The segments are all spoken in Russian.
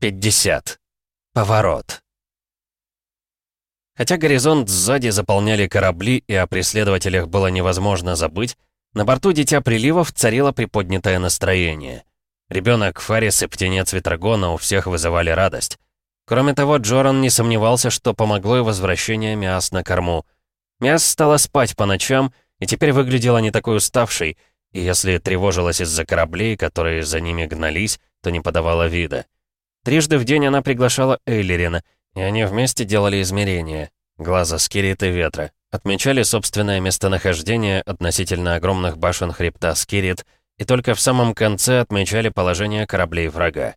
50. Поворот. Хотя горизонт сзади заполняли корабли и о преследователях было невозможно забыть, на борту Дитя Приливов царило приподнятое настроение. Ребенок Фарис и птенец Ветрогона у всех вызывали радость. Кроме того, Джоран не сомневался, что помогло и возвращение Миас на корму. Миас стала спать по ночам и теперь выглядела не такой уставшей, и если тревожилась из-за кораблей, которые за ними гнались, то не подавала вида. Трижды в день она приглашала Эйлерина, и они вместе делали измерения. Глаза Скириты Ветра. Отмечали собственное местонахождение относительно огромных башен хребта Скирит, и только в самом конце отмечали положение кораблей врага.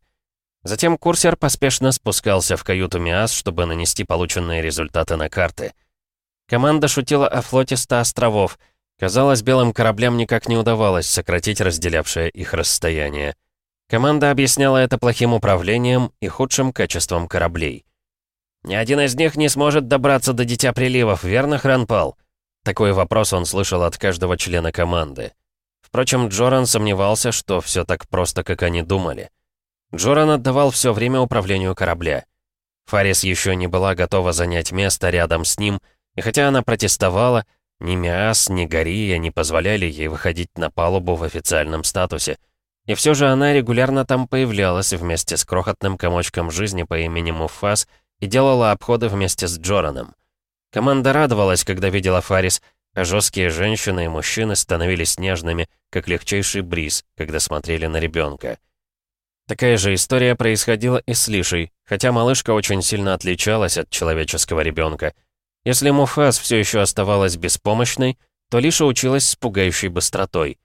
Затем курсер поспешно спускался в каюту Миас, чтобы нанести полученные результаты на карты. Команда шутила о флоте 100 островов. Казалось, белым кораблям никак не удавалось сократить разделявшее их расстояние. Команда объясняла это плохим управлением и худшим качеством кораблей. «Ни один из них не сможет добраться до Дитя Приливов, верно, Хранпал?» Такой вопрос он слышал от каждого члена команды. Впрочем, Джоран сомневался, что все так просто, как они думали. Джоран отдавал все время управлению корабля. Фарис еще не была готова занять место рядом с ним, и хотя она протестовала, ни Миас, ни Гория не позволяли ей выходить на палубу в официальном статусе — и все же она регулярно там появлялась вместе с крохотным комочком жизни по имени Муфас и делала обходы вместе с Джораном. Команда радовалась, когда видела Фарис, а жесткие женщины и мужчины становились нежными, как легчайший бриз, когда смотрели на ребенка. Такая же история происходила и с Лишей, хотя малышка очень сильно отличалась от человеческого ребенка. Если Муфас все еще оставалась беспомощной, то Лиша училась с пугающей быстротой.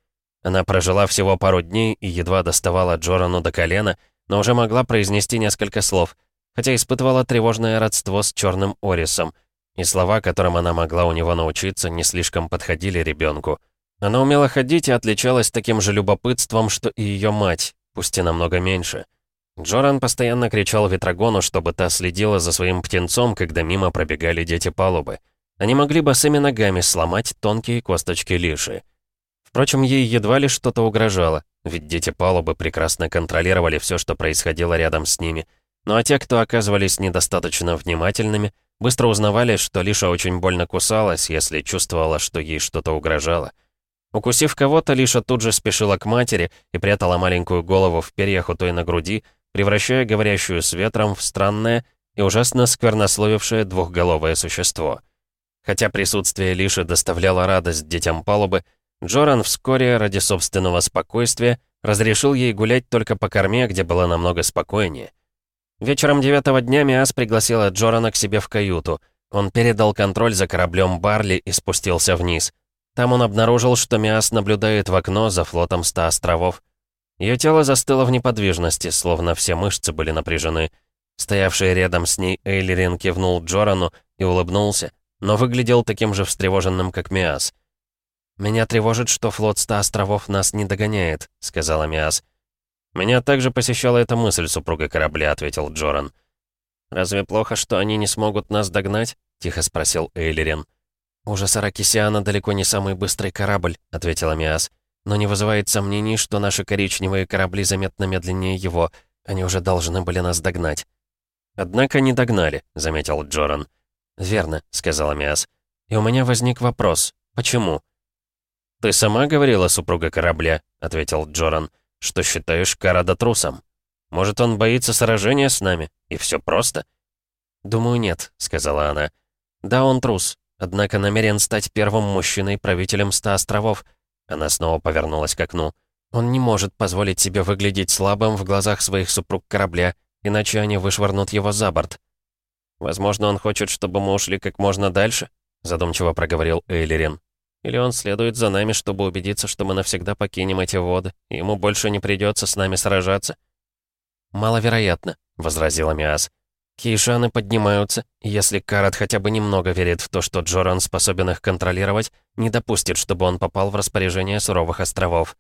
Она прожила всего пару дней и едва доставала Джорану до колена, но уже могла произнести несколько слов, хотя испытывала тревожное родство с черным Орисом, и слова, которым она могла у него научиться, не слишком подходили ребенку. Она умела ходить и отличалась таким же любопытством, что и ее мать, пусть и намного меньше. Джоран постоянно кричал Ветрогону, чтобы та следила за своим птенцом, когда мимо пробегали дети палубы. Они могли босыми ногами сломать тонкие косточки лиши. Впрочем, ей едва ли что-то угрожало, ведь дети палубы прекрасно контролировали все, что происходило рядом с ними. Ну а те, кто оказывались недостаточно внимательными, быстро узнавали, что Лиша очень больно кусалась, если чувствовала, что ей что-то угрожало. Укусив кого-то, Лиша тут же спешила к матери и прятала маленькую голову в перьях у той на груди, превращая говорящую с ветром в странное и ужасно сквернословившее двухголовое существо. Хотя присутствие Лиши доставляло радость детям палубы, Джоран вскоре, ради собственного спокойствия, разрешил ей гулять только по корме, где было намного спокойнее. Вечером девятого дня Миас пригласила Джорана к себе в каюту. Он передал контроль за кораблем Барли и спустился вниз. Там он обнаружил, что Миас наблюдает в окно за флотом ста островов. Ее тело застыло в неподвижности, словно все мышцы были напряжены. Стоявший рядом с ней Эйлерин кивнул Джорану и улыбнулся, но выглядел таким же встревоженным, как Миас. «Меня тревожит, что флот ста островов нас не догоняет», — сказала Миас. «Меня также посещала эта мысль супруга корабля», — ответил Джоран. «Разве плохо, что они не смогут нас догнать?» — тихо спросил Эйлерин. «Ужас Аракисиана далеко не самый быстрый корабль», — ответила Миас. «Но не вызывает сомнений, что наши коричневые корабли заметно медленнее его. Они уже должны были нас догнать». «Однако не догнали», — заметил Джоран. «Верно», — сказала Миас. «И у меня возник вопрос. Почему?» «Ты сама говорила, супруга корабля», — ответил Джоран, — «что считаешь Карада трусом. Может, он боится сражения с нами, и все просто?» «Думаю, нет», — сказала она. «Да, он трус, однако намерен стать первым мужчиной-правителем ста островов». Она снова повернулась к окну. «Он не может позволить себе выглядеть слабым в глазах своих супруг корабля, иначе они вышвырнут его за борт». «Возможно, он хочет, чтобы мы ушли как можно дальше», — задумчиво проговорил Эйлерин. Или он следует за нами, чтобы убедиться, что мы навсегда покинем эти воды, и ему больше не придется с нами сражаться?» «Маловероятно», — возразила Миас. «Кейшаны поднимаются, и если Карат хотя бы немного верит в то, что Джоран способен их контролировать, не допустит, чтобы он попал в распоряжение суровых островов».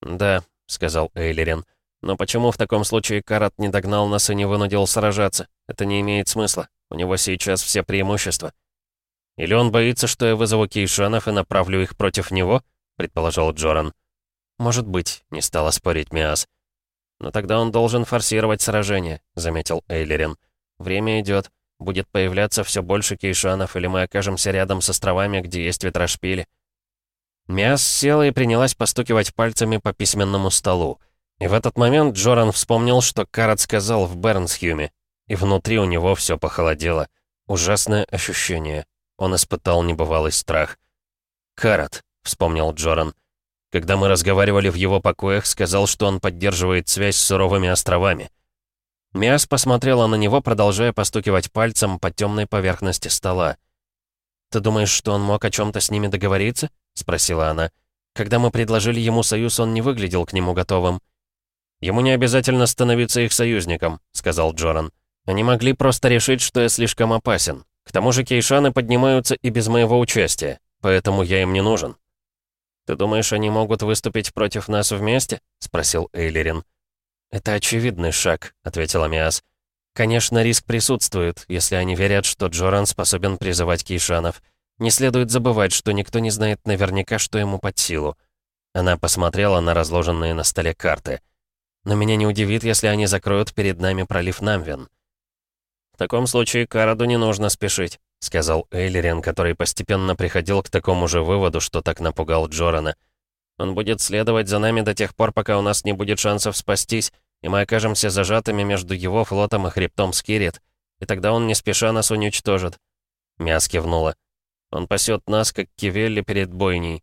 «Да», — сказал Эйлерин. «Но почему в таком случае Карат не догнал нас и не вынудил сражаться? Это не имеет смысла. У него сейчас все преимущества». Или он боится, что я вызову кейшанов и направлю их против него?» — предположил Джоран. «Может быть», — не стала спорить Миас. «Но тогда он должен форсировать сражение», — заметил Эйлерин. «Время идет. Будет появляться все больше кейшанов, или мы окажемся рядом с островами, где есть ветрошпили». Миас села и принялась постукивать пальцами по письменному столу. И в этот момент Джоран вспомнил, что Карат сказал в Бернсхюме, и внутри у него все похолодело. Ужасное ощущение. Он испытал небывалый страх. «Карат», — вспомнил Джоран. «Когда мы разговаривали в его покоях, сказал, что он поддерживает связь с суровыми островами». Миас посмотрела на него, продолжая постукивать пальцем по темной поверхности стола. «Ты думаешь, что он мог о чем-то с ними договориться?» — спросила она. «Когда мы предложили ему союз, он не выглядел к нему готовым». «Ему не обязательно становиться их союзником», — сказал Джоран. «Они могли просто решить, что я слишком опасен. К тому же кейшаны поднимаются и без моего участия, поэтому я им не нужен». «Ты думаешь, они могут выступить против нас вместе?» — спросил Эйлерин. «Это очевидный шаг», — ответил Амиас. «Конечно, риск присутствует, если они верят, что Джоран способен призывать кейшанов. Не следует забывать, что никто не знает наверняка, что ему под силу». Она посмотрела на разложенные на столе карты. «Но меня не удивит, если они закроют перед нами пролив Намвин». «В таком случае Караду не нужно спешить», — сказал Эйлерен, который постепенно приходил к такому же выводу, что так напугал Джорана. «Он будет следовать за нами до тех пор, пока у нас не будет шансов спастись, и мы окажемся зажатыми между его флотом и хребтом Скирит, и тогда он не спеша нас уничтожит». Мяс кивнула. «Он пасет нас, как кивели перед бойней».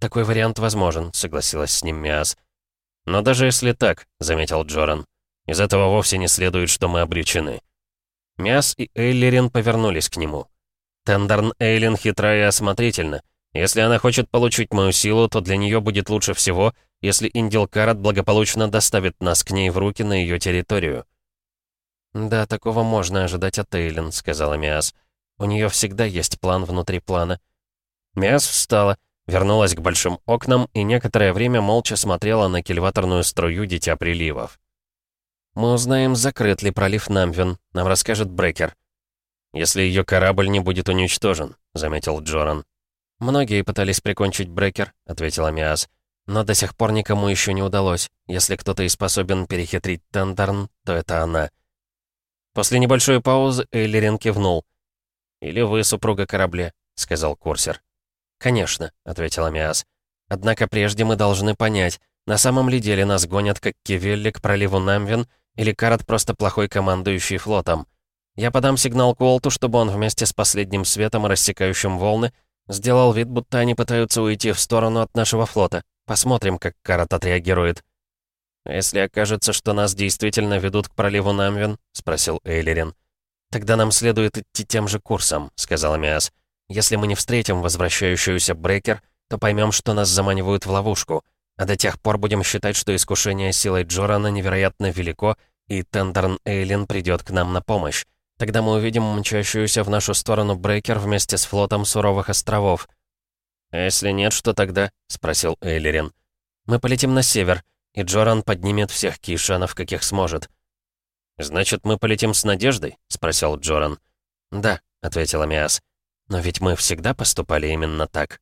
«Такой вариант возможен», — согласилась с ним Миас. «Но даже если так», — заметил Джоран, — «из этого вовсе не следует, что мы обречены». Мяс и Эйлерин повернулись к нему. Тендерн Эйлин хитра и осмотрительна. Если она хочет получить мою силу, то для нее будет лучше всего, если Индилкарат благополучно доставит нас к ней в руки на ее территорию. «Да, такого можно ожидать от Эйлин», — сказала Мяс. «У нее всегда есть план внутри плана». Мяс встала, вернулась к большим окнам и некоторое время молча смотрела на кильваторную струю Дитя Приливов. Мы узнаем, закрыт ли пролив Намвин, нам расскажет Брекер. «Если ее корабль не будет уничтожен», — заметил Джоран. «Многие пытались прикончить Брекер», — ответила Миас. «Но до сих пор никому еще не удалось. Если кто-то и способен перехитрить Тандарн, то это она». После небольшой паузы Эйлерин кивнул. «Или вы супруга корабля», — сказал Курсер. «Конечно», — ответила Миас. «Однако прежде мы должны понять, на самом ли деле нас гонят как кивелли к проливу Намвин, — или Карат просто плохой командующий флотом. Я подам сигнал Колту, чтобы он вместе с последним светом, рассекающим волны, сделал вид, будто они пытаются уйти в сторону от нашего флота. Посмотрим, как Карат отреагирует. «Если окажется, что нас действительно ведут к проливу Намвин?» — спросил Эйлерин. «Тогда нам следует идти тем же курсом», — сказал Миас. «Если мы не встретим возвращающуюся Брейкер, то поймем, что нас заманивают в ловушку. А до тех пор будем считать, что искушение силой Джорана невероятно велико, и Тендерн Эйлин придет к нам на помощь. Тогда мы увидим мчащуюся в нашу сторону Брейкер вместе с флотом Суровых островов». «А если нет, что тогда?» — спросил Эйлерин. «Мы полетим на север, и Джоран поднимет всех Кишанов, каких сможет». «Значит, мы полетим с надеждой?» — спросил Джоран. «Да», — ответила Миас. «Но ведь мы всегда поступали именно так».